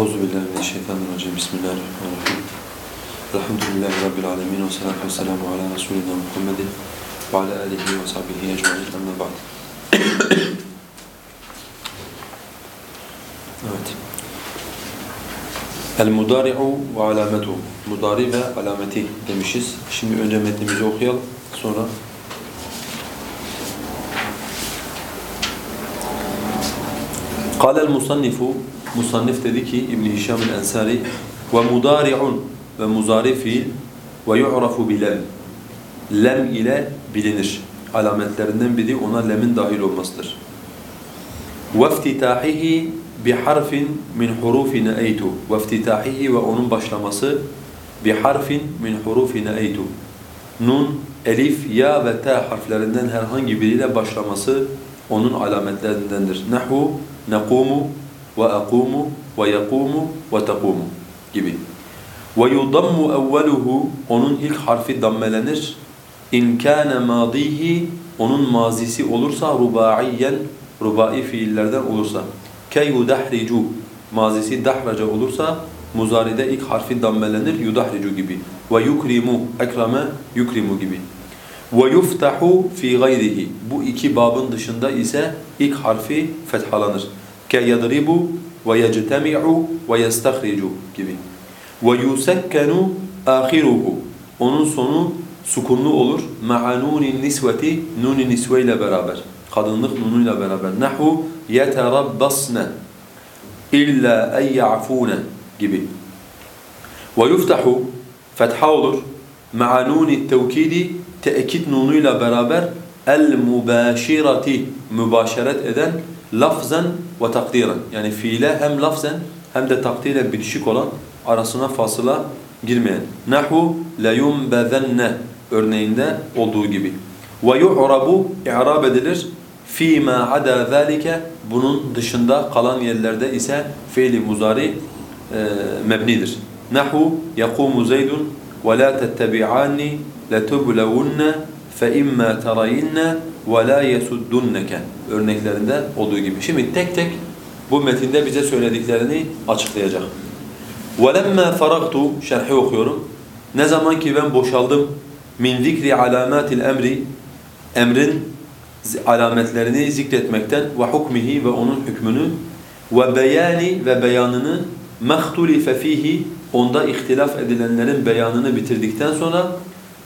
Euzu billahi mineşşeytanirracim. Bismillahirrahmanirrahim. Elhamdülillahi rabbil alamin ve salatu vesselamu ala resulina Muhammedin ve ala alihi ve sahbihi ecmaîn. Amma ba'd. Evet. El mudari'u ve alametu. Mudari ve alameti demişiz. Şimdi önce metnimizi okuyalım. Sonra قال المصنف Musannif dedi ki İbn Hişam el-Ensari ve mudari'un ve muzari fiil ve yu'rafu bilem. Lem ile bilinir. Alametlerinden biri ona lemin dahil olmasıdır. İftitahihi bi harfin min hurufi ne'eytu. Ve onun başlaması harfin min hurufi ne'eytu. Nun, elif, ya ve ta harflerinden herhangi biriyle başlaması onun alametlerindendir. Nahu, nakumu, ve akumu ve yakumu ve takumu gibi. Ve yudammu evveluhu onun ilk harfi dammelenir. İn kana madihi onun mazisi olursa rubaiyen rubai fiillerden olursa. Ke yudahricu mazisi dahraca olursa muzaride ilk harfi dammelenir yudahricu gibi. Ve yukrimu ekrame yukrimu gibi. Ve yuftahu fi gayrihi bu iki babın dışında ise ilk harfi fethalanır. كيضرب ويجتمع ويستخرج gibi. ويسكن آخره onun sonu sukunlu olur. Ma'anunin nisveti nunin nisve ile beraber. Kadınlık nunuyla beraber. Nahu yeterabbasne illa en ya'fune gibi. Ve yuftahu fetha olur. Ma'anuni tevkidi teekid nunuyla beraber el mübaşirati mübaşeret eden lafzen ve takdiren yani fiile hem lafzen hem de takdiren bitişik olan arasına fasıla girmeyen. Nahu la yumbazanna örneğinde olduğu gibi. Ve yu'rabu i'rab edilir fi ma ada zalike bunun dışında kalan yerlerde ise fiili muzari e, mebnidir. Nahu yakumu zeydun ve la tettebi'ani letublevunne fe imma terayinne ve la yesuddunke örneklerinde olduğu gibi. Şimdi tek tek bu metinde bize söylediklerini açıklayacak. وَلَمَّا فَرَغْتُ Şerhi okuyorum. Ne zaman ki ben boşaldım min zikri alamatil emri emrin alametlerini zikretmekten ve hukmihi ve onun hükmünü ve beyani ve beyanını mehtulife fihi onda ihtilaf edilenlerin beyanını bitirdikten sonra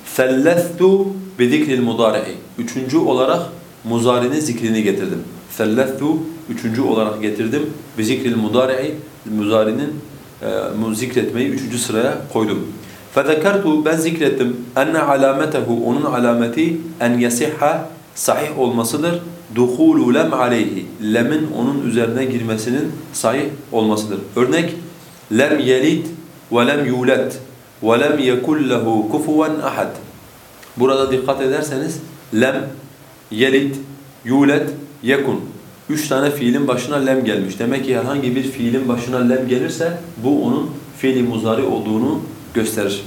fellestu bi zikril mudari'i üçüncü olarak muzarinin zikrini getirdim. Sellettu üçüncü olarak getirdim. Bi zikril mudari'i muzarinin e, zikretmeyi üçüncü sıraya koydum. Fezekertu ben zikrettim enne alametehu onun alameti en yasihha sahih olmasıdır. Duhulu lem aleyhi lemin onun üzerine girmesinin sahih olmasıdır. Örnek lem yelid ve lem yulet ve lem yekul lehu kufuven ahad. Burada dikkat ederseniz lem yelid, yulet, yekun. Üç tane fiilin başına lem gelmiş. Demek ki herhangi bir fiilin başına lem gelirse bu onun fiili muzari olduğunu gösterir.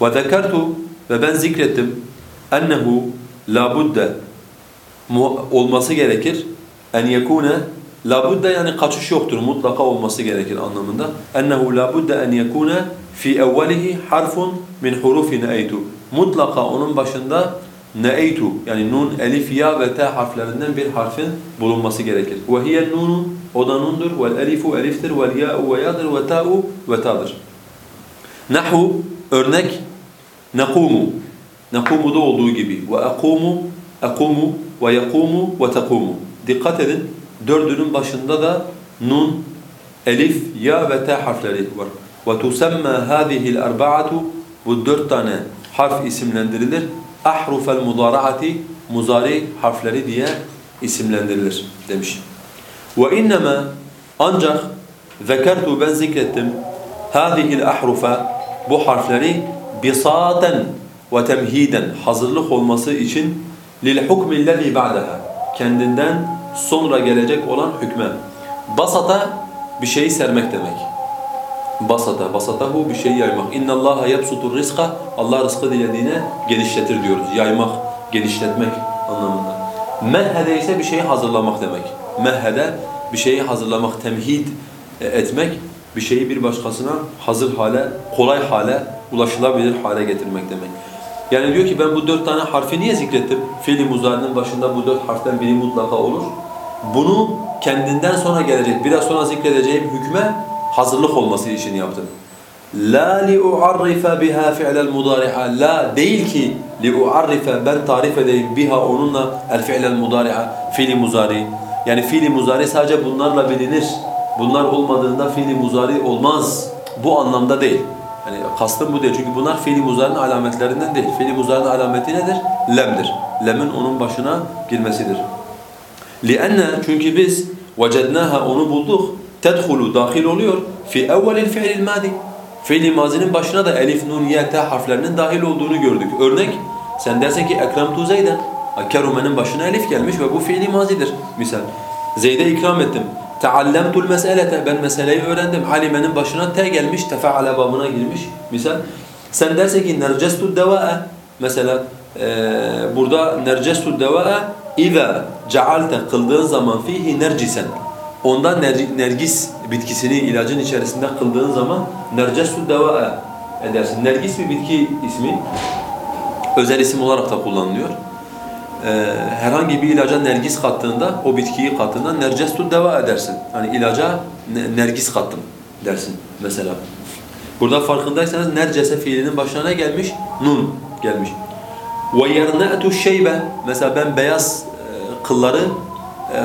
وَذَكَرْتُ Ve ben zikrettim. ennehu labudde olması gerekir. En yekune labudde yani kaçış yoktur. Mutlaka olması gerekir anlamında. Ennehu labudde en yekune fi evvelihi harfun min hurufi ne'eytu. Mutlaka onun başında ne'eytu yani nun, elif, ya ve ta harflerinden bir harfin bulunması gerekir. Ve hiye nunu o da nundur. Vel elifu eliftir. Vel ya'u ve yadır. Ve ta'u ve ta'dır. Nahu örnek nakumu. Nakumu'da olduğu gibi. Ve akumu, akumu ve yakumu ve takumu. Dikkat edin. Dördünün başında da nun, elif, ya ve ta harfleri var. Ve tusemma hâzihil erba'atu bu dört tane harf isimlendirilir ahrufel mudaraati muzari harfleri diye isimlendirilir demiş. Ve innema ancak zekertu ben zikrettim hâzihil ahrufa bu harfleri bisaten ve temhiden hazırlık olması için lil hukmillezî ba'daha kendinden sonra gelecek olan hükme. Basata bir şeyi sermek demek. Basata, basatahu bir şeyi yaymak. İnna Allaha yabsutur rizqa. Allah rızkı dilediğine genişletir diyoruz. Yaymak, genişletmek anlamında. Mehhede ise bir şeyi hazırlamak demek. Mehhede bir şeyi hazırlamak, temhid etmek. Bir şeyi bir başkasına hazır hale, kolay hale, ulaşılabilir hale getirmek demek. Yani diyor ki ben bu dört tane harfi niye zikrettim? Fiili muzarinin başında bu dört harften biri mutlaka olur. Bunu kendinden sonra gelecek, biraz sonra zikredeceğim hükme hazırlık olması için yaptım. La li'u'arrife biha fi'lel mudari'a. La değil ki li'u'arrife ben tarif edeyim biha onunla el fi'lel mudari'a fiili muzari. Yani fiili muzari sadece bunlarla bilinir. Bunlar olmadığında fiili muzari olmaz. Bu anlamda değil. Yani kastım bu değil. Çünkü bunlar fiili muzarinin alametlerinden değil. Fiili muzarinin alameti nedir? Lem'dir. Lem'in onun başına girmesidir. لِأَنَّ Çünkü biz وَجَدْنَاهَا onu bulduk. tedhulu dahil oluyor fi evvelil fi'lil madi. Fiili mazinin başına da elif, nun, ye, te harflerinin dahil olduğunu gördük. Örnek sen dersen ki ekrem tu zeyden. Kerume'nin başına elif gelmiş ve bu fiili mazidir. Misal Zeyd'e ikram ettim. Teallemtul meselete. Ben meseleyi öğrendim. Halime'nin başına te gelmiş. Tefeale babına girmiş. Misal sen dersen ki nercestu devae. Mesela e, burada nercestu devae. İza cealte kıldığın zaman fihi nercisen. Ondan nergis bitkisini ilacın içerisinde kıldığın zaman nercesu deva'e edersin. Nergis bir bitki ismi. Özel isim olarak da kullanılıyor. Ee, herhangi bir ilaca nergis kattığında, o bitkiyi kattığında nercestu deva edersin. Hani ilaca nergis kattım dersin mesela. Burada farkındaysanız nercese fiilinin başına ne gelmiş? Nun gelmiş. وَيَرْنَأْتُ الشَّيْبَ Mesela ben beyaz e, kılları e,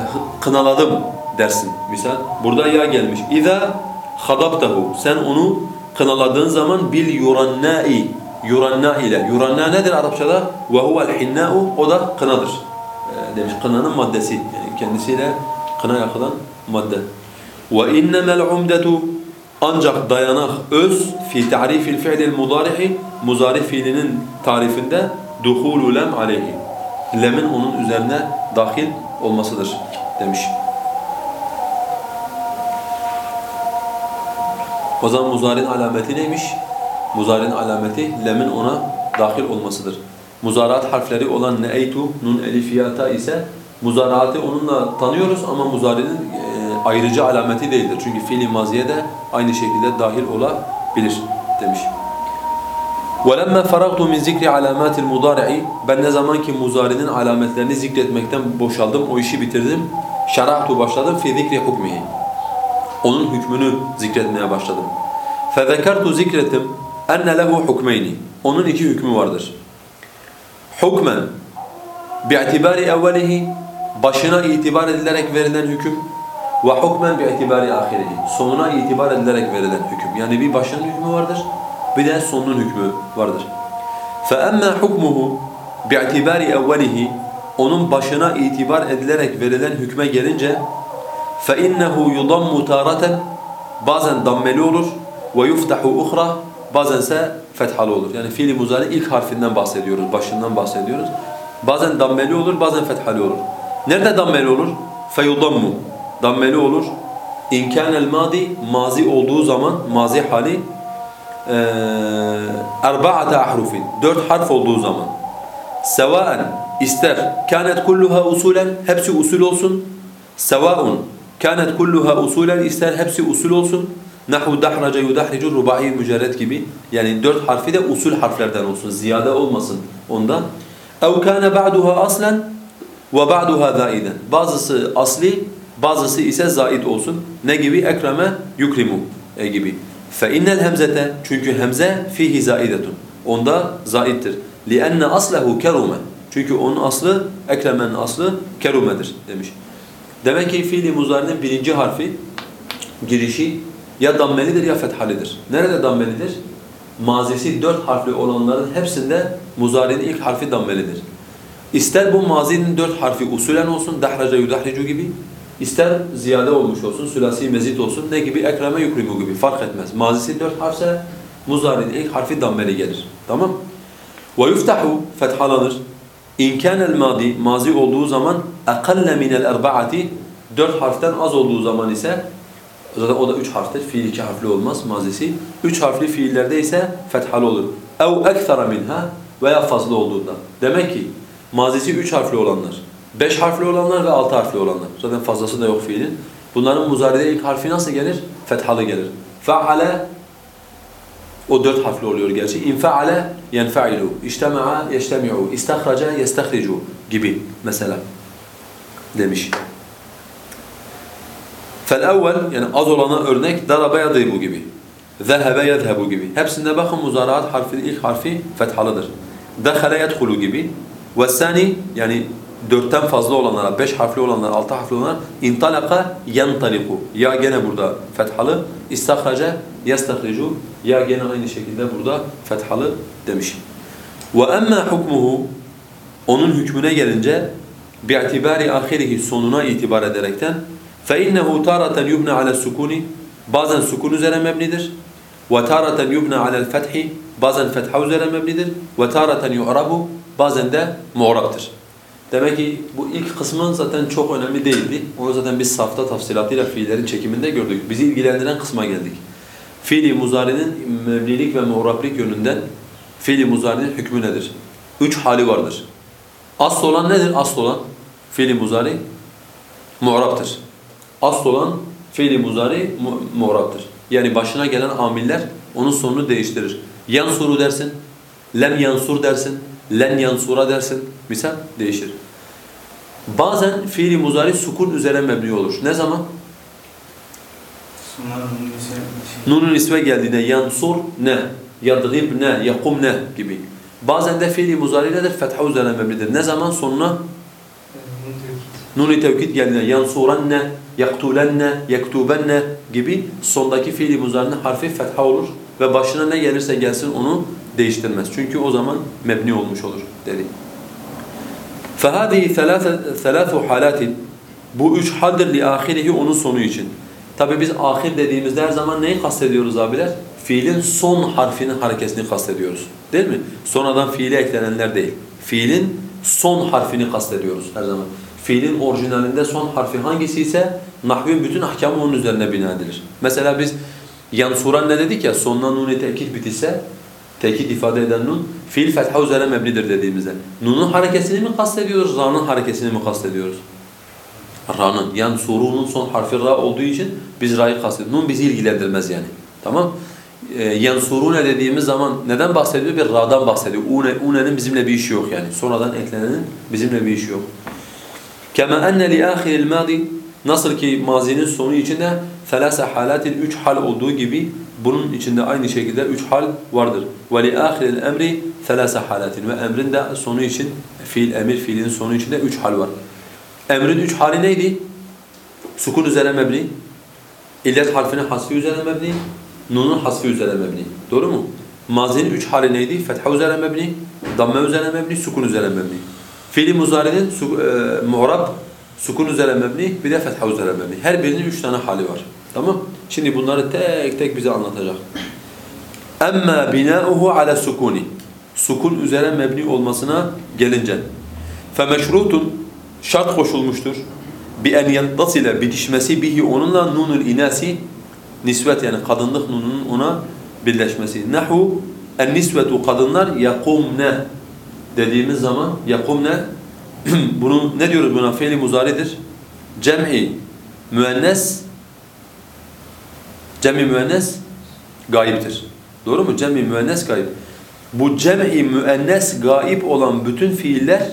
kınaladım dersin misal. Burada ya gelmiş. İza hadabtahu. Sen onu kınaladığın zaman bil yurannai. Yuranna ile. Yuranna nedir Arapçada? Ve huvel hinna'u. O da kınadır. E, demiş kınanın maddesi. Yani kendisiyle kına yakılan madde. Ve innemel umdetu ancak dayanak öz fi ta'rifil fi'lil mudari'i muzari fiilinin tarifinde duhulu lem aleyhi. Lemin onun üzerine dahil olmasıdır demiş. O zaman muzarin alameti neymiş? Muzarin alameti lemin ona dahil olmasıdır. Muzarat harfleri olan ne'eytu, nun, elif, yata ise muzaraatı onunla tanıyoruz ama muzarinin e, ayrıcı alameti değildir. Çünkü fiili maziye de aynı şekilde dahil olabilir demiş. وَلَمَّا فَرَغْتُ مِنْ ذِكْرِ عَلَامَاتِ الْمُضَارِعِ Ben ne zaman ki muzarinin alametlerini zikretmekten boşaldım, o işi bitirdim. شَرَعْتُ başladım fi zikri hukmihi. Onun hükmünü zikretmeye başladım. فَذَكَرْتُ zikrettim enne lehu hukmeyni. Onun iki hükmü vardır. Hukmen bi'tibari evvelihi başına itibar edilerek verilen hüküm ve hukmen bi'tibari ahirihi sonuna itibar edilerek verilen hüküm. Yani bir başının hükmü vardır, bir de sonunun hükmü vardır. فَأَمَّا حُكْمُهُ بِاعْتِبَارِ اَوَّلِهِ Onun başına itibar edilerek verilen hükme gelince فَإِنَّهُ يُضَمُّ تَارَةً Bazen dammeli olur وَيُفْتَحُ اُخْرَى Bazense fethalı olur. Yani fiili muzari ilk harfinden bahsediyoruz, başından bahsediyoruz. Bazen dammeli olur, bazen fethalı olur. Nerede dammeli olur? فَيُضَمُّ Dammeli olur. اِنْ كَانَ الْمَاضِ Mazi olduğu zaman, mazi hali erba'ate ahrufin dört harf olduğu zaman sevaen ister kânet kulluha usulen hepsi usul olsun sevaun kânet kulluha usulen ister hepsi usul olsun nahu dahraca yudahricu rubai mücerred gibi yani dört harfi de usul harflerden olsun ziyade olmasın onda ev kâne ba'duha aslen ve ba'duha zaiden bazısı asli bazısı ise zaid olsun ne gibi ekreme yukrimu e gibi فَاِنَّ الْهَمْزَةَ Çünkü hemze fihi zaidetun. Onda zaittir. لِأَنَّ أَصْلَهُ كَرُمًا Çünkü onun aslı, ekremenin aslı kerumedir demiş. Demek ki fiili muzarinin birinci harfi, girişi ya dammelidir ya fethalidir. Nerede dammelidir? Mazisi dört harfli olanların hepsinde muzarinin ilk harfi dammelidir. İster bu mazinin dört harfi usulen olsun, dahraca yudahricu gibi, İster ziyade olmuş olsun, sülasi mezit olsun, ne gibi? Ekreme yukrimu gibi fark etmez. Mazisi dört harfse muzari'nin ilk harfi dammeli gelir. Tamam? وَيُفْتَحُ fethalanır. İmkan el madi mazi olduğu zaman aqalla min el erbaati 4 harften az olduğu zaman ise zaten o da 3 harftir. Fiil 2 harfli olmaz mazisi. 3 harfli fiillerde ise fethalı olur. Ev ekthara minha veya fazla olduğunda. Demek ki mazisi 3 harfli olanlar, 5 harfli olanlar ve 6 harfli olanlar. Zaten fazlası da yok fiilin. Bunların muzaride ilk harfi nasıl gelir? Fethalı gelir. Fe'ale o dört harfli oluyor gerçi. İnfeale yenfeilu, içtema'a yeştemi'u, istahraca yestahricu gibi mesela demiş. Fel-evvel yani az olana örnek darabe yadribu gibi. Zehebe yezhebu gibi. Hepsinde bakın muzaraat harfinin ilk harfi fethalıdır. Dehale yedhulu gibi. Ve sani yani dörtten fazla olanlara, beş harfli olanlara, altı harfli olanlara intalaka yentaliku. Ya gene burada fethalı. İstahraca yestahricu. Ya gene aynı şekilde burada fethalı demiş. Ve emmâ hukmuhu onun hükmüne gelince bi'tibari ahirihi sonuna itibar ederekten فَاِنَّهُ تَارَةً يُبْنَ عَلَى السُّكُونِ Bazen sukun üzere mebnidir. وَتَارَةً يُبْنَ عَلَى الْفَتْحِ Bazen fetha üzere mebnidir. وَتَارَةً يُعْرَبُ Bazen de mu'rabdır. Demek ki bu ilk kısmı zaten çok önemli değildi. Onu zaten biz safta tafsilatıyla fiillerin çekiminde gördük. Bizi ilgilendiren kısma geldik. Fiili muzari'nin mebnilik ve mu'rablik yönünden fiili muzari'nin hükmü nedir? Üç hali vardır. Asıl olan nedir? Asıl olan fiili muzari mu'rabtır. Asıl olan fiili muzari mu. Yani başına gelen amiller onun sonunu değiştirir. Yansuru dersin, lem yansur dersin, len yansura dersin. Misal değişir. Bazen fiili muzari sukun üzere mebni olur. Ne zaman? Nunun isme geldiğinde yansur ne, yadrib ne, yakum ne gibi. Bazen de fiili muzari nedir? Fetha üzerine mebnidir. Ne zaman? Sonuna Nun-i tevkid geldiğinde yansuranne, yaktulenne, yaktubenne gibi sondaki fiili muzarinin harfi fetha olur ve başına ne gelirse gelsin onu değiştirmez. Çünkü o zaman mebni olmuş olur dedi. فَهَذِهِ ثَلَاثُ حَالَاتٍ Bu üç haldir لِآخِرِهِ onun sonu için. Tabi biz ahir dediğimizde her zaman neyi kastediyoruz abiler? Fiilin son harfinin harekesini kastediyoruz. Değil mi? Sonradan fiile eklenenler değil. Fiilin son harfini kastediyoruz her zaman. Fiilin orijinalinde son harfi hangisi ise nahvin bütün ahkamı onun üzerine bina edilir. Mesela biz yansuran ne dedik ya sonuna nun-i tekit bitirse tekit ifade eden nun fiil fetha üzere mebnidir dediğimizde. Nun'un harekesini mi kastediyoruz, ra'nın harekesini mi kastediyoruz? Ra'nın. Yani surunun son harfi ra olduğu için biz ra'yı kastediyoruz. Nun bizi ilgilendirmez yani. Tamam? Ee, yansurune dediğimiz zaman neden bahsediyor? Bir ra'dan bahsediyor. Une, une'nin bizimle bir işi yok yani. Sonradan eklenenin bizimle bir işi yok. Enne li ahiril madi nasıl ki mazinin sonu içinde thelâse halatin üç hal olduğu gibi bunun içinde aynı şekilde üç hal vardır. Ahiril emri thelâse halatin ve emrin de sonu için fiil emir fiilin sonu içinde üç hal var. Emrin üç hali neydi? Sukun üzere mebni, illet harfinin hasfi üzere mebni, nunun hasfi üzere mebni. Doğru mu? Mazinin üç hali neydi? Fetha üzere mebni, damme üzere mebni, sukun üzere mebni. Fiili muzari'nin su, e, mu'rab, sukun üzere mebni, bir de fetha üzere mebni. Her birinin üç tane hali var. Tamam? Şimdi bunları tek tek bize anlatacak. Emma bina'uhu ala sukuni. Sukun üzere mebni olmasına gelince. Femeşrutun şart koşulmuştur. Bi en yettasile bitişmesi bihi onunla nunul inasi nisvet yani kadınlık nununun ona birleşmesi. Nahu en nisvetu kadınlar yakumne dediğimiz zaman yakumne bunu ne diyoruz buna? Fiili muzaridir. Cem'i müennes cem'i müennes gayiptir. Doğru mu? Cem'i müennes gayip. Bu cem'i müennes gayip olan bütün fiiller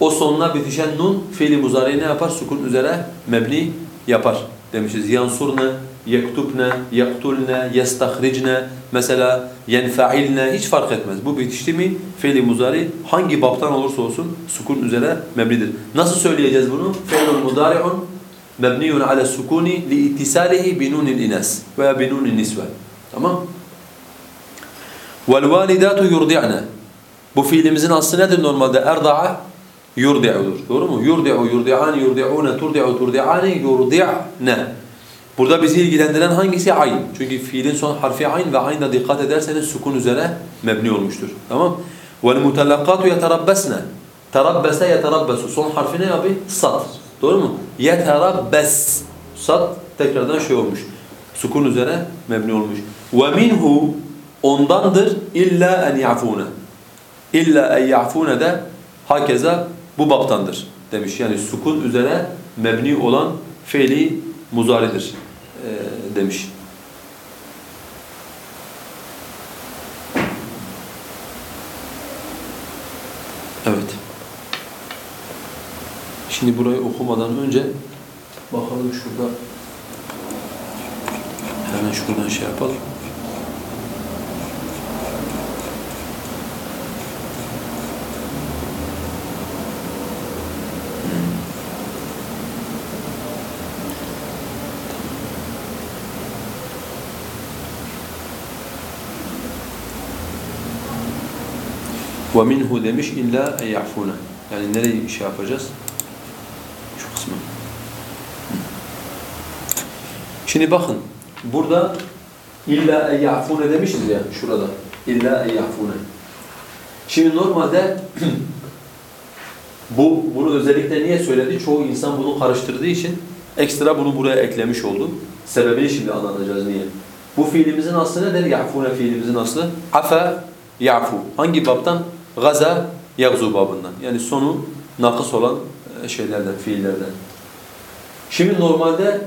o sonuna bitişen nun fiili muzari'yi ne yapar? Sukun üzere mebni yapar demişiz. Yansurne, yektubne, yaktulne, yestahricne, mesela yenfa'ilne hiç fark etmez. Bu bitişti mi fiili muzari hangi baptan olursa olsun sukun üzere mebnidir. Nasıl söyleyeceğiz bunu? Fiilun mudari'un mebniyun ala sukuni li ittisalihi bi nunil inas veya bi nunin nisve. Tamam? Vel validatu yurdi'ne. Bu fiilimizin aslı nedir normalde? Erda'a yurdi'udur. Doğru mu? Yurdi'u, yurdi'an, yurdi'une, turdi'u, turdi'ani, yurdi'ne. Burada bizi ilgilendiren hangisi? Ayn. Çünkü fiilin son harfi ayn ve aynda dikkat ederseniz sukun üzere mebni olmuştur. Tamam? وَالْمُتَلَقَّاتُ يَتَرَبَّسْنَ Terabbese yeterabbesu. Son harfi ne abi? Sad. Doğru mu? Yeterabbes. Sat tekrardan şey olmuş. Sukun üzere mebni olmuş. Ve minhu ondandır illa en yafuna. İlla en yafuna da hakeza bu baptandır demiş. Yani sukun üzere mebni olan fiili muzaridir e, demiş. Evet. Şimdi burayı okumadan önce bakalım şurada hemen şuradan şey yapalım. وَمِنْهُ demiş illa en ya'funa. Yani nereyi şey yapacağız? Kısmı. Şimdi bakın burada illa en ya'fune demişiz ya şurada. İlla en ya'fune. Şimdi normalde bu bunu özellikle niye söyledi? Çoğu insan bunu karıştırdığı için ekstra bunu buraya eklemiş oldu. Sebebini şimdi anlatacağız niye. Bu fiilimizin aslı nedir? Ya'fune fiilimizin aslı. Afa ya'fu. Hangi babdan? Gaza yagzu babından. Yani sonu nakıs olan şeylerden, fiillerden. Şimdi normalde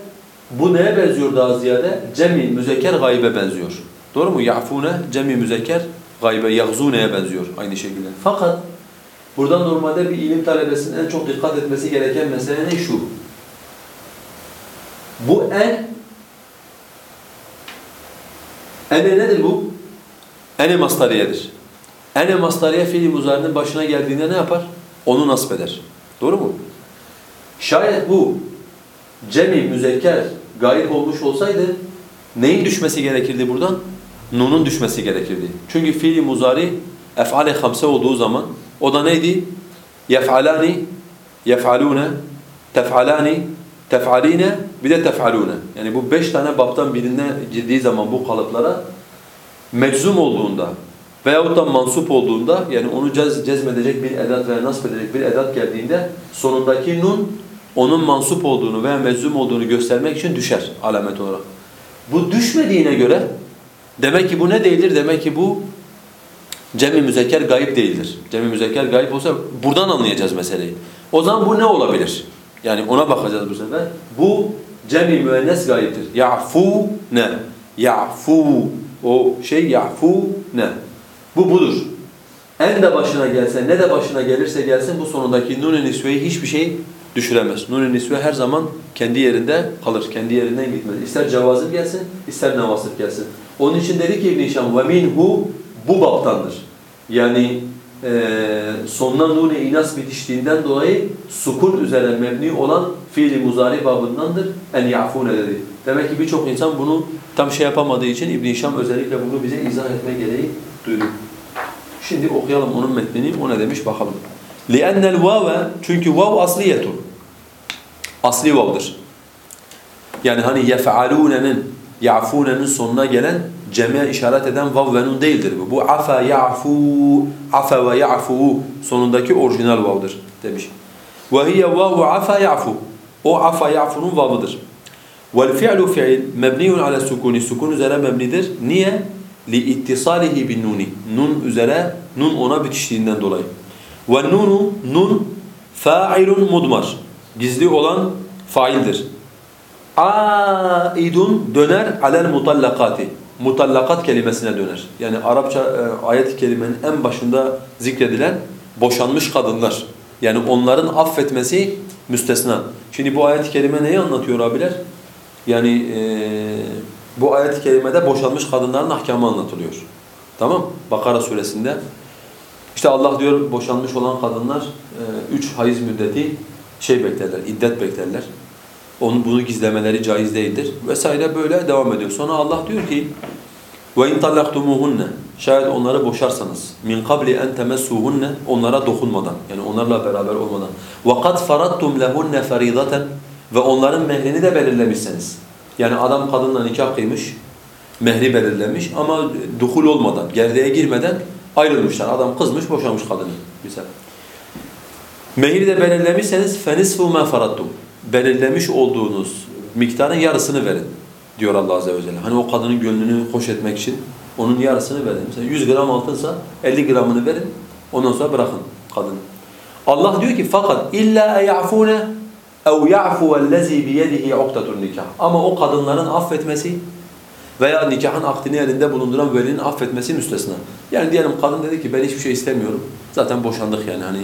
bu neye benziyor daha ziyade? Cemi müzekker gaybe benziyor. Doğru mu? Ya'fune cemi müzekker gaybe yagzune'ye benziyor aynı şekilde. Fakat burada normalde bir ilim talebesinin en çok dikkat etmesi gereken mesele ne şu? Bu en ene nedir bu? Ene mastariyedir. Ene mastariye fiili muzarinin başına geldiğinde ne yapar? Onu nasip eder. Doğru mu? Şayet bu cemi müzekker gayb olmuş olsaydı neyin düşmesi gerekirdi buradan? Nun'un düşmesi gerekirdi. Çünkü fiili muzari ef'ale hamse olduğu zaman o da neydi? Yef'alani, yef'alune, tef'alani, tef'aline, bir de tef'alune. Yani bu beş tane baptan birine girdiği zaman bu kalıplara meczum olduğunda veyahut da mansup olduğunda yani onu cez, cezmedecek bir edat veya nasp edecek bir edat geldiğinde sonundaki nun onun mansup olduğunu veya meczum olduğunu göstermek için düşer alamet olarak. Bu düşmediğine göre demek ki bu ne değildir? Demek ki bu cem-i müzekker gayip değildir. Cem-i müzekker gayip olsa buradan anlayacağız meseleyi. O zaman bu ne olabilir? Yani ona bakacağız bu sefer. Bu cem-i müennes gayiptir. Ya'fu ne? Ya'fu o şey ya'fu ne? Bu budur. En de başına gelse, ne de başına gelirse gelsin bu sonundaki nun-i nisveyi hiçbir şey düşüremez. Nun-i nisve her zaman kendi yerinde kalır, kendi yerinden gitmez. İster cevazip gelsin, ister nevasip gelsin. Onun için dedi ki İbn-i Hişam, وَمِنْهُ Bu baptandır. Yani e, sonuna nun-i inas bitiştiğinden dolayı sukun üzere mebni olan fiili muzari babındandır. En ya'fune dedi. Demek ki birçok insan bunu tam şey yapamadığı için İbn Hişam özellikle bunu bize izah etme gereği duydu. Şimdi okuyalım onun metnini. O ne demiş bakalım. لِأَنَّ الْوَاوَ Çünkü vav asliyetun. Asli vav'dır. Yani hani yef'alûne'nin, ya'fûne'nin sonuna gelen cemiye işaret eden vav ve nun değildir bu. Bu afa ya'fu, afa ve ya'fu sonundaki orijinal vav'dır demiş. Ve hiye vavu afa ya'fu. O afa ya'fu'nun vav'ıdır. Vel fi'lu fi'il mebniyun ala sukuni. Sukun üzere mebnidir. Niye? Li ittisalihi bin nuni. Nun üzere, nun ona bitiştiğinden dolayı. Ve nunu, nun fa'ilun mudmar. Gizli olan faildir. Aidun döner alel mutallakati. Mutallakat kelimesine döner. Yani Arapça e, ayet-i kerimenin en başında zikredilen boşanmış kadınlar. Yani onların affetmesi müstesna. Şimdi bu ayet-i kerime neyi anlatıyor abiler? Yani e, bu ayet-i kerimede boşanmış kadınların ahkamı anlatılıyor. Tamam? Bakara suresinde. İşte Allah diyor boşanmış olan kadınlar e, üç hayız müddeti şey beklerler, iddet beklerler. Onun bunu gizlemeleri caiz değildir vesaire böyle devam ediyor. Sonra Allah diyor ki ve in tallaktumuhunne şayet onları boşarsanız min qabli en temessuhunne onlara dokunmadan yani onlarla beraber olmadan ve kad faradtum lehunne faridaten ve onların mehrini de belirlemişseniz. Yani adam kadınla nikah kıymış, mehri belirlemiş ama duhul olmadan, gerdeğe girmeden ayrılmışlar. Adam kızmış, boşamış kadını. Güzel. Mehri de belirlemişseniz فَنِسْفُ مَا فَرَدْتُمْ Belirlemiş olduğunuz miktarın yarısını verin diyor Allah Azze ve Celle. Hani o kadının gönlünü hoş etmek için onun yarısını verin. Mesela 100 gram altınsa 50 gramını verin, ondan sonra bırakın kadını. Allah diyor ki fakat illa ya'fune ev ya'fu ellezî biyedihi uqtatun nikah. Ama o kadınların affetmesi Veya nikahın akdini elinde bulunduran velinin affetmesi müstesna. Yani diyelim kadın dedi ki ben hiçbir şey istemiyorum. Zaten boşandık yani hani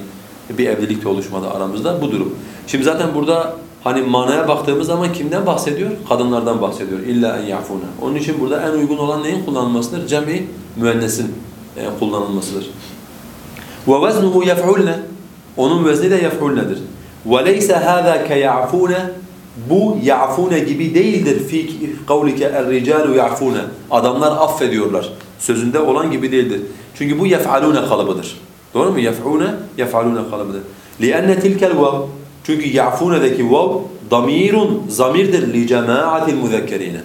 bir evlilik de oluşmadı aramızda bu durum. Şimdi zaten burada hani manaya baktığımız zaman kimden bahsediyor? Kadınlardan bahsediyor. İlla en yafuna. Onun için burada en uygun olan neyin kullanılmasıdır? Cem'i müennesin e, kullanılmasıdır. Veznuhu yef'ulne. Onun vezni de leyse hâzâ ke ya'fûne. Bu ya'fûne gibi değildir. Fî kavlike er-ricâlu ya'fûne. Adamlar affediyorlar. Sözünde olan gibi değildir. Çünkü bu yef'alûne kalıbıdır. Doğru mu? Yef'ûne, yef'alûne kalıbıdır. لِأَنَّ تِلْكَ الْوَوْ Çünkü ya'fûne'deki vav damirun zamirdir li cemaatil muzekkerine.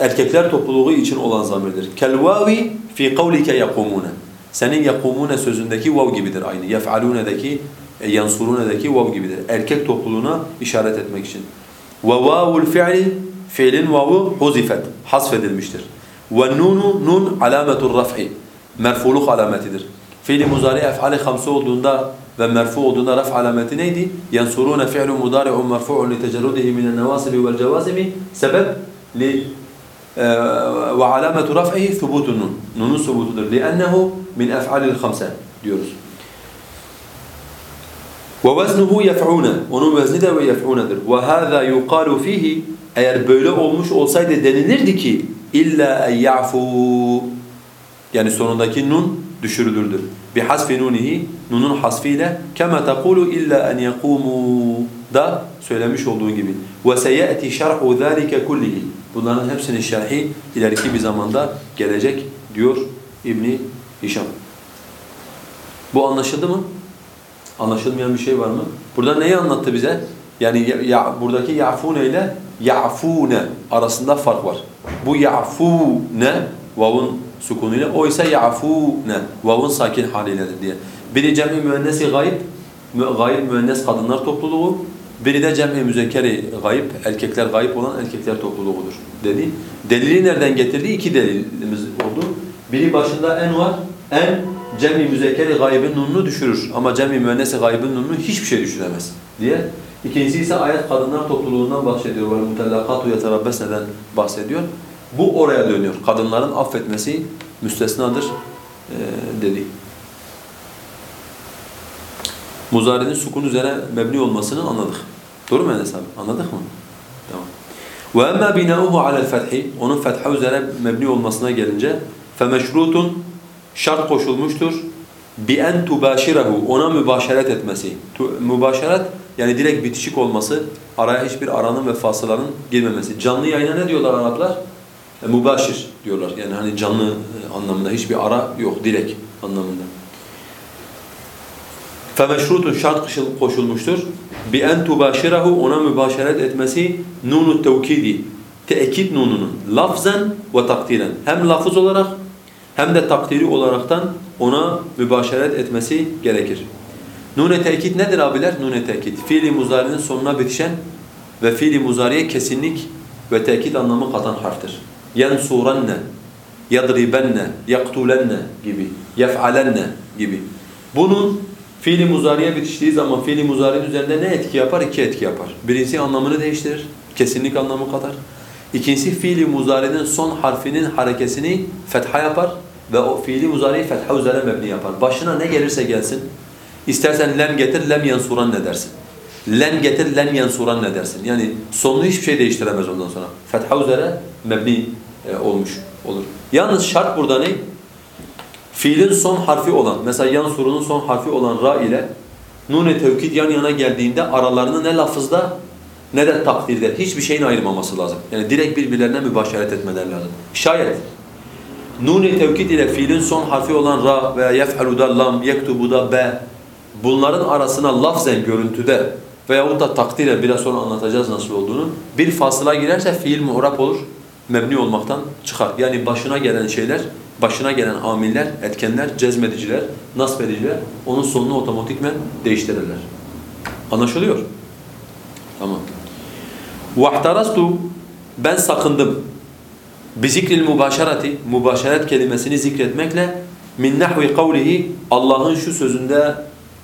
Erkekler topluluğu için olan zamirdir. Kel vavi fi kavlike yakumune. Senin yakumune sözündeki vav gibidir aynı. Yef'alune'deki e, yansurune'deki vav gibidir. Erkek topluluğuna işaret etmek için. Ve vavul fi'li fiilin vavu huzifet, hasfedilmiştir. Ve nunu nun alametur raf'i. Merfuluk alametidir. Fiili muzari ef'ali hamsi olduğunda ve merfu olduğunda raf alameti neydi? Yansuruna fi'lu mudari'un merfu'un li tecerrudihi minen nevasibi sebep li e, ve alametu raf'ihi thubutun nun. Nunun subutudur. Li'ennehu min ef'alil hamse diyoruz. Ve veznuhu yef'une. Onun vezni de ve yef'unedir. Ve hâzâ yuqalu. Eğer böyle olmuş olsaydı denilirdi ki illa en ya'fû. Yani sonundaki nun düşürülürdü. Bi hasfi nunihi nunun hasfiyle kema taqulu illa en yaqumu da söylemiş olduğu gibi. Ve seyati şerhu zalika kullihi. Bunların hepsinin şerhi ileriki bir zamanda gelecek diyor İbni Hişam. Bu anlaşıldı mı? Anlaşılmayan bir şey var mı? Burada neyi anlattı bize? Yani ya, ya, buradaki ya'fune ile ya'fune arasında fark var. Bu ya'fune vavun sukunuyla o ise ya'fune vavun sakin haliyledir diye. Biri cem'i müennesi gayb, gayb müennes kadınlar topluluğu. Biri de cem'i müzekkeri gayb, erkekler gayb olan erkekler topluluğudur dedi. Delili nereden getirdi? İki delilimiz oldu. Biri başında en var. En cem'i müzekkeri gaybın nununu düşürür ama cem'i müennesi gaybın nununu hiçbir şey düşüremez diye. İkincisi ise ayet kadınlar topluluğundan bahsediyor. Mutellakatu yeterabbesneden bahsediyor. Bu oraya dönüyor. Kadınların affetmesi müstesnadır ee, dedi. Muzari'nin sukun üzerine mebni olmasını anladık. Doğru mu Enes abi? Anladık mı? Tamam. Emma binauhu alel fethi onun fetha üzere mebni olmasına gelince femeşrutun şart koşulmuştur. En tubashirehu ona mübaşeret etmesi. Mübaşeret yani direkt bitişik olması, araya hiçbir aranın ve fasılanın girmemesi. Canlı yayına ne diyorlar Araplar? E, mübaşir diyorlar. Yani hani canlı e, anlamında hiçbir ara yok, direkt anlamında. فَمَشْرُوتٌ şart koşulmuştur. بِاَنْ تُبَاشِرَهُ ona mübaşeret etmesi nunu tevkidi, teekid nununun lafzen ve takdiren. Hem lafız olarak hem de takdiri olaraktan ona mübaşeret etmesi gerekir. Nun-i tekit nedir abiler? Nun-i tekit. Fiili muzarinin sonuna bitişen ve fiili muzariye kesinlik ve tekit anlamı katan harftir. yensurenne, yadribenne, yaktulenne gibi, yef'alenne gibi. Bunun fiili muzariye bitiştiği zaman fiili muzariyenin üzerinde ne etki yapar? İki etki yapar. Birincisi anlamını değiştirir, kesinlik anlamı kadar. İkincisi fiili muzariyenin son harfinin harekesini fetha yapar ve o fiili muzariyi fetha üzerine mebni yapar. Başına ne gelirse gelsin, istersen lem getir, lem yansuran ne dersin. Len getir, len yansuran ne dersin? Yani sonunu hiçbir şey değiştiremez ondan sonra. Fetha üzere mebni e, olmuş olur. Yalnız şart burada ne? Fiilin son harfi olan, mesela yansurunun son harfi olan ra ile nun-i tevkid yan yana geldiğinde aralarını ne lafızda ne de takdirde hiçbir şeyin ayrılmaması lazım. Yani direkt birbirlerine mübaşeret etmeler lazım. Şayet nun-i tevkid ile fiilin son harfi olan ra veya yef'aluda lam, yektubuda be bunların arasına lafzen görüntüde veyahut da takdiren biraz sonra anlatacağız nasıl olduğunu bir fasıla girerse fiil mu'rab olur, mebni olmaktan çıkar. Yani başına gelen şeyler, başına gelen amiller, etkenler, cezmediciler, nasbediciler onun sonunu otomatikmen değiştirirler. Anlaşılıyor? Tamam. وَاحْتَرَسْتُ Ben sakındım. بِذِكْرِ الْمُبَاشَرَةِ Mübaşeret kelimesini zikretmekle min nahvi kavlihi Allah'ın şu sözünde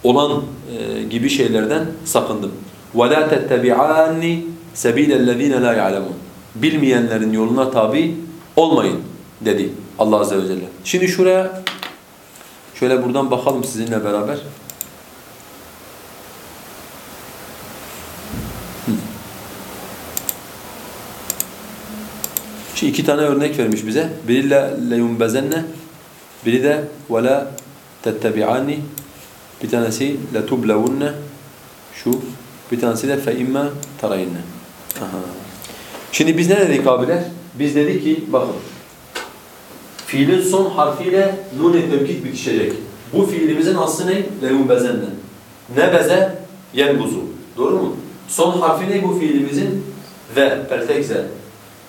olan e, gibi şeylerden sakındım. وَلَا تَتَّبِعَانِ سَب۪يلَ الَّذ۪ينَ لَا يَعْلَمُونَ Bilmeyenlerin yoluna tabi olmayın dedi Allah Azze ve Celle. Şimdi şuraya şöyle buradan bakalım sizinle beraber. Hı. Şimdi iki tane örnek vermiş bize. Biri la leyunbezenne, biri de ve la tettebi'ani. bir tanesi la tublevunne. Şu. Bir tanesi de fe imma tarayinne. Aha. Şimdi biz ne dedik abiler? Biz dedik ki bakın. Fiilin son harfiyle nun-i tevkid bitişecek. Bu fiilimizin aslı ne? Leyunbezenne. Ne beze? Yenbuzu. Doğru mu? Son harfi ne bu fiilimizin? Ve, pertek.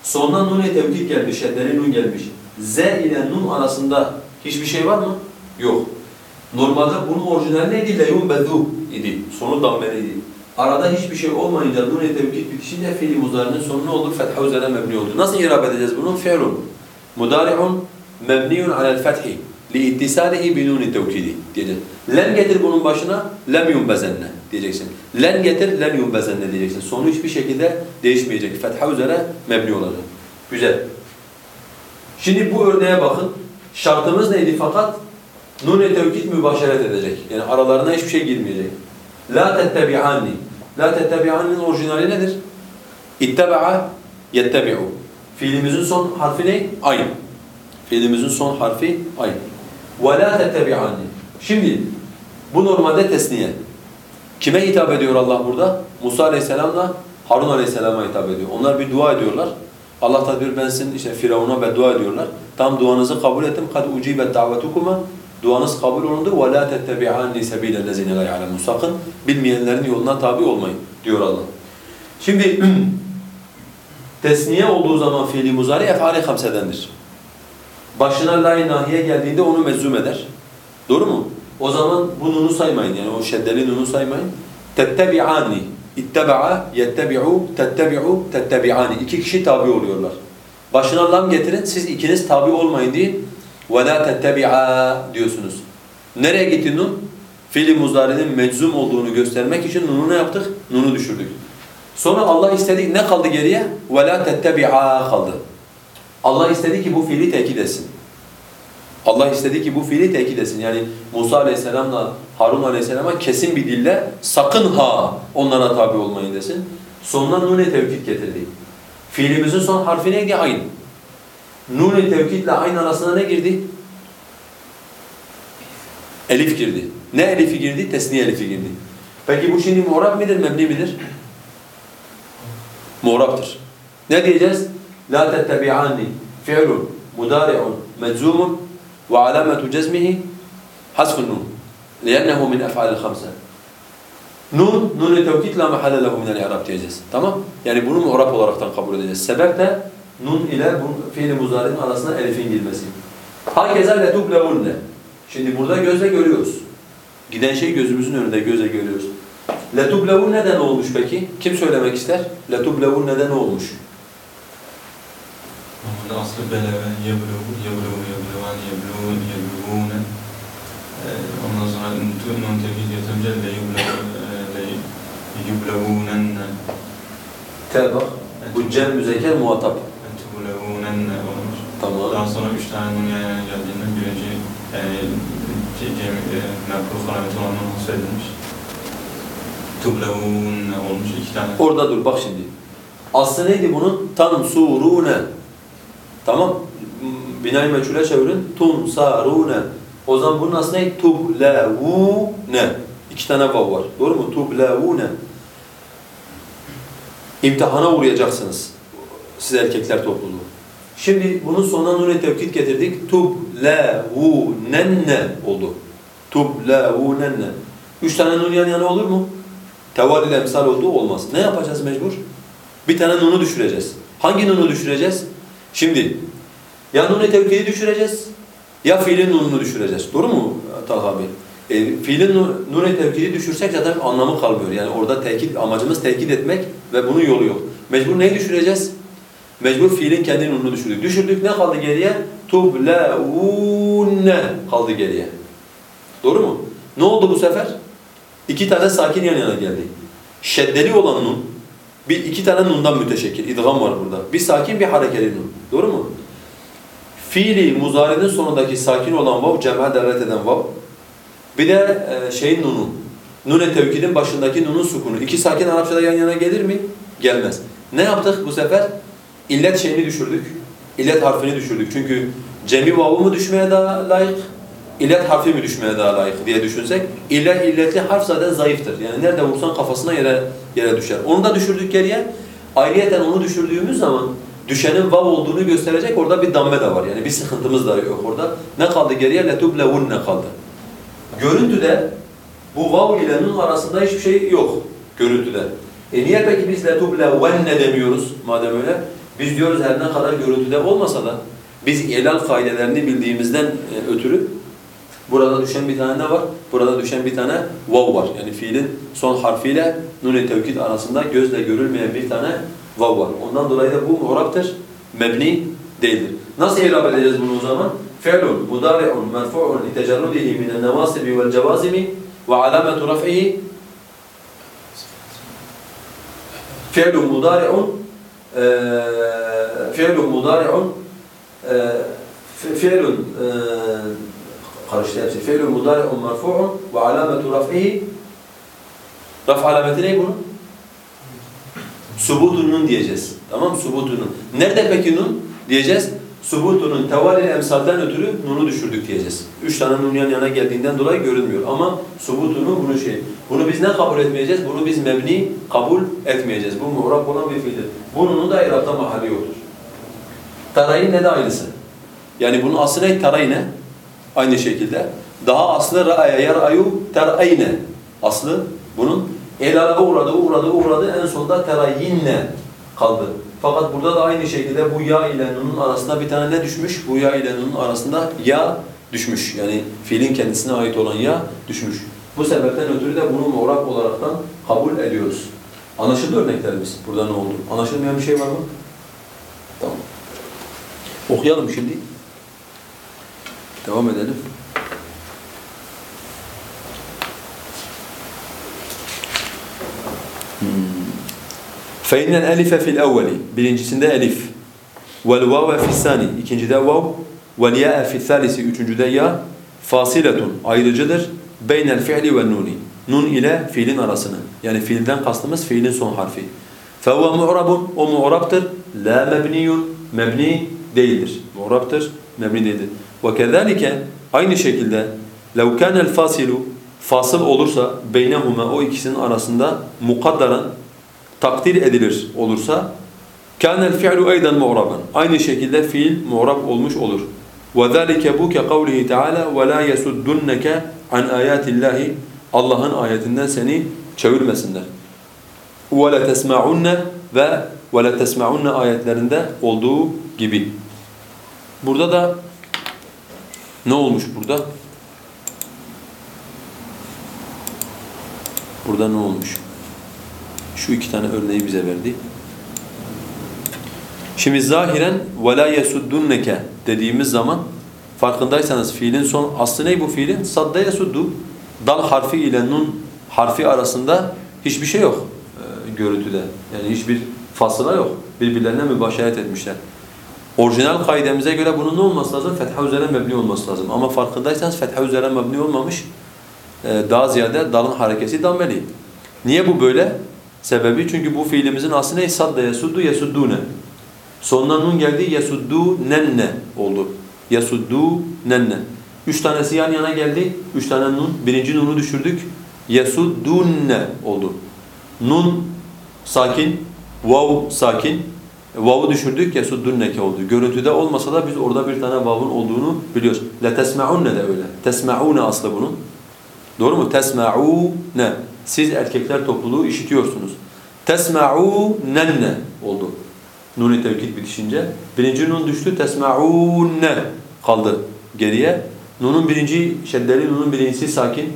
Sondan nun-i tevkid gelmiş, şeddeli nun gelmiş. Z ile nun arasında hiçbir şey var mı? Yok. Normalde bunun orijinali neydi? Leyunbezu idi. Sonu dammeliydi. Arada hiçbir şey olmayınca nun-i tevkid bitişince fiil muzarinin sonu ne oldu? Fetha üzerine mebni oldu. Nasıl irab edeceğiz bunu? Fi'lun. Mudari'un mebniyun alel fethi bi nun-i tevkidi diyeceksin. Lem getir bunun başına, lem yunbezenne diyeceksin. Len getir, lem yunbezenne diyeceksin. Sonu hiçbir şekilde değişmeyecek. Fetha üzere mebni olacak. Güzel. Şimdi bu örneğe bakın. Şartımız neydi fakat? Nun-i tevkid mübaşeret edecek. Yani aralarına hiçbir şey girmeyecek. La tettebi'anni. La tettebi'anni'nin orijinali nedir? İtteba'a yettebi'u. Fiilimizin son harfi ne? Ayn. Fiilimizin son harfi ayn. Ve la tettebi'anni. Şimdi bu normalde tesniye. Kime hitap ediyor Allah burada? Musa Aleyhisselam'la Harun Aleyhisselam'a hitap ediyor. Onlar bir dua ediyorlar. Allah da diyor ben sizin işte Firavun'a beddua ediyorlar. Tam duanızı kabul ettim. Kad ucibet davetukuma. Duanız kabul olundu. Ve la tettebi'anni sebilellezine la ya'lemun. Sakın bilmeyenlerin yoluna tabi olmayın diyor Allah. Şimdi tesniye olduğu zaman fiili muzari ef'ali hamsedendir. Başına la nahiye geldiğinde onu mezzum eder. Doğru mu? O zaman bu nunu saymayın yani o şeddeli nunu saymayın. Tettebi'ani. İtteba'a, yettebi'u, tettebi'u, tettebi'ani. İki kişi tabi oluyorlar. Başına lam getirin, siz ikiniz tabi olmayın diye وَلَا تَتَّبِعَا diyorsunuz. Nereye gitti nun? Fiili muzari'nin meczum olduğunu göstermek için nunu ne yaptık? Nunu düşürdük. Sonra Allah istedi, ne kaldı geriye? وَلَا تَتَّبِعَا kaldı. Allah istedi ki bu fiili tekit etsin. Allah istedi ki bu fiili tekit etsin. Yani Musa Aleyhisselam'la Harun Aleyhisselam'a kesin bir dille sakın ha onlara tabi olmayın desin. Sonuna nun-i tevkid getirdi. Fiilimizin son harfi neydi? Ayn. Nun-i tevkidle ayn arasına ne girdi? Elif girdi. Ne elifi girdi? Tesniye elifi girdi. Peki bu şimdi muğrab midir, mebni midir? Muğrabdır. Ne diyeceğiz? La tettebi'anni fi'lun mudari'un meczumun ve alametu cezmihi hasfun nun. Liyennehu min ef'alil khamsa. Nun, nun-i tevkid la mahalle lehu minel i'rab diyeceğiz. Tamam? Yani bunu muğrab olaraktan kabul edeceğiz. Sebep ne? Nun ile bu fiil-i muzari'nin arasına elifin girmesi. Hakeza letublevunne. Şimdi burada gözle görüyoruz. Giden şey gözümüzün önünde gözle görüyoruz. Letublevun neden olmuş peki? Kim söylemek ister? Letublevun neden olmuş? Aslı beleve, yebluğu, yebluğu, yebluğan, yebluğun, yebluğune. Ee, Ondan sonra nun tekil yatınca le yublevunenne. Tel bak. Bu cem müzekker muhatap. Tublevunenne olmuş. Tamam. Daha sonra üç tane nun yan yana geldiğinde birinci yani ce- cem, e, mefruh alamet olan nun hasredilmiş. Tublevunne olmuş iki tane. Orada dur bak şimdi. Aslı neydi bunun? Tansurune. Tamam. Binayı meçhule çevirin. Tunsarune. O zaman bunun aslı ne? Tublevune. İki tane vav var. Doğru mu? Tublevune. İmtihana uğrayacaksınız. Siz erkekler topluluğu. Şimdi bunun sonuna nun tevkid getirdik. Tublevunenne oldu. Tublevunenne. Üç tane nun yan yana olur mu? Tevalil emsal olduğu olmaz. Ne yapacağız mecbur? Bir tane nunu düşüreceğiz. Hangi nunu düşüreceğiz? Şimdi ya nun-i tevkidi düşüreceğiz ya fiilin nununu düşüreceğiz. Doğru mu Talha Bey? E, fiilin nu- nun-i tevkidi düşürsek zaten anlamı kalmıyor. Yani orada tekit, amacımız tekit etmek ve bunun yolu yok. Mecbur neyi düşüreceğiz? Mecbur fiilin kendi nununu düşürdük. Düşürdük ne kaldı geriye? Tublevunne kaldı geriye. Doğru mu? Ne oldu bu sefer? İki tane sakin yan yana geldi. Şeddeli olan nun, bir iki tane nundan müteşekkil. İdgam var burada. Bir sakin bir hareketli nun. Doğru mu? Fiili muzarinin sonundaki sakin olan vav, cem'e delalet eden vav. Bir de e, şeyin nunu. Nun-e tevkidin başındaki nunun sukunu. İki sakin Arapçada yan yana gelir mi? Gelmez. Ne yaptık bu sefer? İllet şeyini düşürdük. İllet harfini düşürdük. Çünkü cemi vav'u mu düşmeye daha layık? İllet harfi mi düşmeye daha layık diye düşünsek, illet, illetli harf zaten zayıftır. Yani nerede vursan kafasına yere, yere düşer. Onu da düşürdük geriye. Ayrıyeten onu düşürdüğümüz zaman düşenin vav olduğunu gösterecek orada bir damme de var. Yani bir sıkıntımız da yok orada. Ne kaldı geriye? لَتُبْلَوُنَّ kaldı. Görüntüde bu vav ile nun arasında hiçbir şey yok görüntüde. E niye peki biz لَتُبْلَوَنَّ demiyoruz madem öyle? Biz diyoruz her ne kadar görüntüde olmasa da biz ilal kaidelerini bildiğimizden e, ötürü burada düşen bir tane ne var? Burada düşen bir tane vav var. Yani fiilin son harfiyle nun-i tevkid arasında gözle görülmeyen bir tane vav var. Ondan dolayı da bu muhraptır, mebni değildir. Nasıl irab edeceğiz bunu o zaman? Fi'lun mudari'un merfu'un li tecerrudihi min en-nevasibi vel cevazimi ve alametu raf'ihi fi'lun mudari'un fi'lun mudari'un fi'lun karıştı hepsi. Fi'lun mudari'un merfu'un ve alametu raf'ihi Raf alameti ne bunun? Subutun nun diyeceğiz. Tamam? Subutun nun. Nerede peki nun? Diyeceğiz. Subutunun tevalil emsalden ötürü nunu düşürdük diyeceğiz. Üç tane nun yan yana geldiğinden dolayı görünmüyor. Ama subutunu bunu şey. Bunu biz ne kabul etmeyeceğiz? Bunu biz mebni kabul etmeyeceğiz. Bu muhrab olan bir fiildir. Bunun da irabda mahalli yoktur. Tarayin ne de aynısı. Yani bunun aslı ne? Tarayine. Aynı şekilde. Daha aslı ra'aya yar'ayu ter'ayne. Aslı bunun elala uğradı, uğradı, uğradı en sonunda terayinne kaldı. Fakat burada da aynı şekilde bu ya ile nunun arasında bir tane ne düşmüş? Bu ya ile nunun arasında ya düşmüş. Yani fiilin kendisine ait olan ya düşmüş. Bu sebepten ötürü de bunu muğrab olaraktan kabul ediyoruz. Anlaşıldı örneklerimiz. Burada ne oldu? Anlaşılmayan bir şey var mı? Tamam. Okuyalım şimdi. Devam edelim. فَاِنَّ الْأَلِفَ فِي الْأَوَّلِ Birincisinde elif. وَالْوَاوَ فِي الثَّانِ İkincide vav. وَالْيَاءَ فِي الثَّالِسِ Üçüncüde ya. Fasiletun Ayrıcıdır. بَيْنَ الْفِعْلِ وَالنُّونِ Nun ile fiilin arasını. Yani fiilden kastımız fiilin son harfi. فَهُوَ مُعْرَبٌ O mu'rabtır. لَا مَبْنِيٌ Mebni değildir. Mu'rabtır. Mebni değildir. وَكَذَٰلِكَ Aynı şekilde لَوْ كَانَ الْفَاسِلُ Fasıl olursa beynehuma o ikisinin arasında mukaddaran takdir edilir olursa كَانَ الْفِعْلُ اَيْدًا مُعْرَبًا Aynı şekilde fiil mu'rab olmuş olur. وَذَٰلِكَ بُكَ قَوْلِهِ تَعَالَى وَلَا يَسُدُّنَّكَ عَنْ آيَاتِ اللّٰهِ Allah'ın ayetinden seni çevirmesinler. وَلَا تَسْمَعُنَّ ve وَلَا تَسْمَعُنَّ ayetlerinde olduğu gibi. Burada da ne olmuş burada? Burada ne olmuş? Şu iki tane örneği bize verdi. Şimdi zahiren وَلَا يَسُدُّنَّكَ dediğimiz zaman farkındaysanız fiilin son aslı ne bu fiilin? Sadda yasuddu. Dal harfi ile nun harfi arasında hiçbir şey yok e, görüntüde. Yani hiçbir fasıla yok. Birbirlerine mübaşeret etmişler. Orijinal kaidemize göre bunun ne olması lazım? Fetha üzerine mebni olması lazım. Ama farkındaysanız fetha üzerine mebni olmamış. E, daha ziyade dalın hareketi dammeli. Niye bu böyle? Sebebi çünkü bu fiilimizin aslı ne? Sadda yasuddu yesuddune. Sonuna nun geldi yesuddu nenne oldu. Yesuddu nenne. Üç tanesi yan yana geldi. Üç tane nun. Birinci nunu düşürdük. Yesuddunne oldu. Nun sakin, vav sakin. Vav'u düşürdük yesuddunneke oldu. Görüntüde olmasa da biz orada bir tane vav'un olduğunu biliyoruz. La tesma'unne de öyle. Tesma'une aslı bunun. Doğru mu? Tesma'une. Siz erkekler topluluğu işitiyorsunuz. Tesma'unenne oldu. Nun-i tevkid bitişince. Birinci nun düştü. Tesma'unne kaldı geriye. Nun'un birinci şeddeli, nun'un birincisi sakin.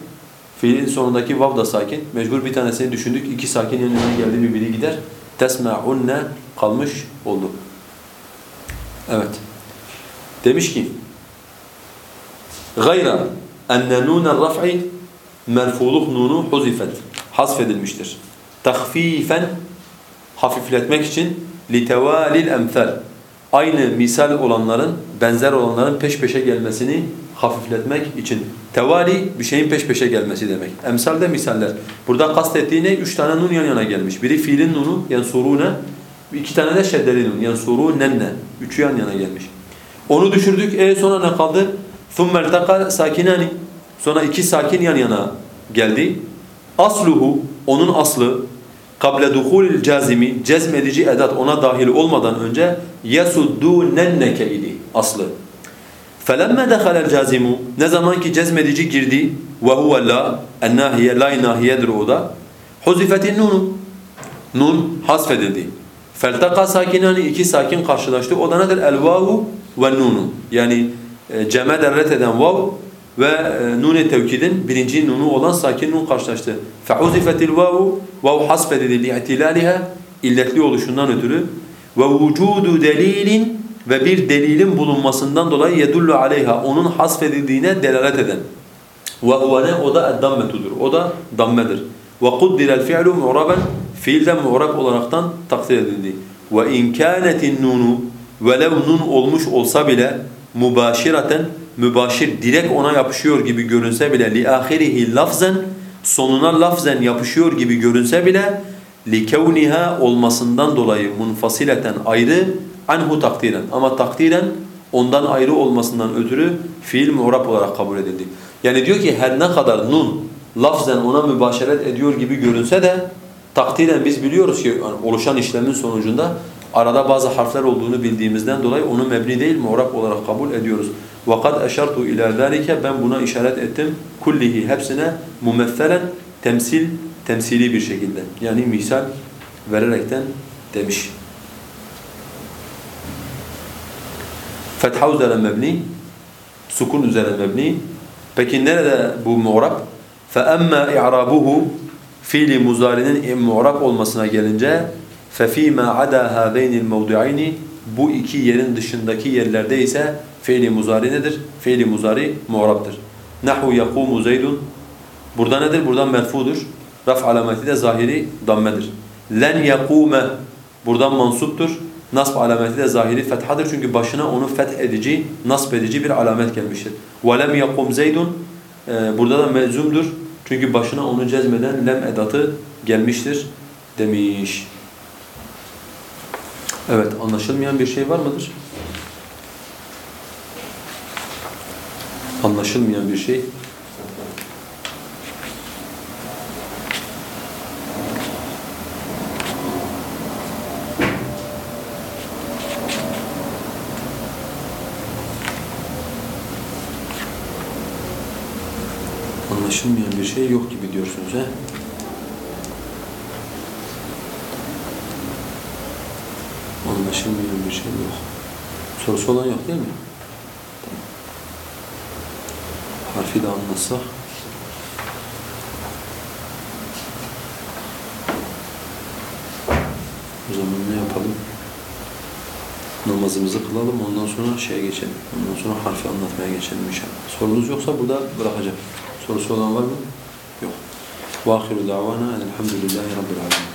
Fiilin sonundaki vav da sakin. Mecbur bir tanesini düşündük. İki sakin yan yana geldi bir biri gider. Tesma'unne kalmış oldu. Evet. Demiş ki Gayra enne nûne raf'i merfuluk nunu huzifet. Hasfedilmiştir. Tahfifen hafifletmek için litevalil emsal. aynı misal olanların, benzer olanların peş peşe gelmesini hafifletmek için. Tevali bir şeyin peş peşe gelmesi demek. Emsal de misaller. Burada kastettiği ne? Üç tane nun yan yana gelmiş. Biri fiilin nunu, yansurune. İki tane de şeddeli nun, yansurunenne. Üçü yan yana gelmiş. Onu düşürdük. E sonra ne kaldı? ثُمَّ الْتَقَى sakinani. Sonra iki sakin yan yana geldi. Asluhu onun aslı kable duhulil cazimi cezmedici edat ona dahil olmadan önce yasuddunenneke idi aslı. Felemme dehalel cazimu ne zaman ki cezmedici girdi ve huve la ennahiye la nahiyedir o da huzifetin nunu nun hasfedildi. Feltaka sakinani iki sakin karşılaştı. O da nedir? El vavu ve nunu. Yani e, ceme derret eden vav ve e, nun-i tevkidin birinci nunu olan sakin nun karşılaştı. فَحُزِفَتِ الْوَاوُ Vav hasfedildi لِاَعْتِلَالِهَا illetli oluşundan ötürü ve vücudu delilin ve bir delilin bulunmasından dolayı yedullu aleyha onun hasfedildiğine delalet eden. Ve huve ne? O da eddammetudur. O da dammedir. Ve kuddirel fi'lu mu'raben fiilden mu'rab olaraktan takdir edildi. Ve in kânetin nunu velev nun olmuş olsa bile mübaşiraten mübaşir direkt ona yapışıyor gibi görünse bile li ahirihi lafzen sonuna lafzen yapışıyor gibi görünse bile likevniha olmasından dolayı munfasileten ayrı anhu takdiren ama takdiren ondan ayrı olmasından ötürü fiil mu'rab olarak kabul edildi. Yani diyor ki her ne kadar nun lafzen ona mübaşeret ediyor gibi görünse de takdiren biz biliyoruz ki yani oluşan işlemin sonucunda arada bazı harfler olduğunu bildiğimizden dolayı onu mebni değil mu'rab olarak kabul ediyoruz. وَقَدْ اَشَرْتُ اِلَى ذَٰلِكَ Ben buna işaret ettim. Kullihi hepsine mumeffelen temsil, temsili bir şekilde. Yani misal vererekten demiş. Fetha üzere mebni, sukun üzere mebni. Peki nerede bu mu'rab? فَأَمَّا اِعْرَابُهُ Fiili muzarinin mu'rab olmasına gelince فَف۪ي مَا عَدَى هَذَيْنِ الْمَوْضِعَيْنِ Bu iki yerin dışındaki yerlerde ise fiili muzari nedir? Fiili muzari mu'rabdır. Nahu yakumu zeydun Burada nedir? Buradan merfudur. Raf alameti de zahiri dammedir. Len yakume buradan mansuptur. Nasb alameti de zahiri fethadır çünkü başına onu feth edici, nasb edici bir alamet gelmiştir. وَلَمْ يَقُمْ زَيْدٌ ee, Burada da mezumdur. Çünkü başına onu cezmeden lem edatı gelmiştir demiş. Evet, anlaşılmayan bir şey var mıdır? Anlaşılmayan bir şey. Anlaşılmayan bir şey yok gibi diyorsunuz he? Anlaşılmayan bir şey yok. Sorusu olan yok değil mi? Tamam. Harfi de anlatsak. O zaman ne yapalım? Namazımızı kılalım ondan sonra şeye geçelim. Ondan sonra harfi anlatmaya geçelim inşallah. Sorunuz yoksa burada bırakacağım. Sorusu olan var mı? Yok. وآخر دعوانا أن الحمد لله رب العالمين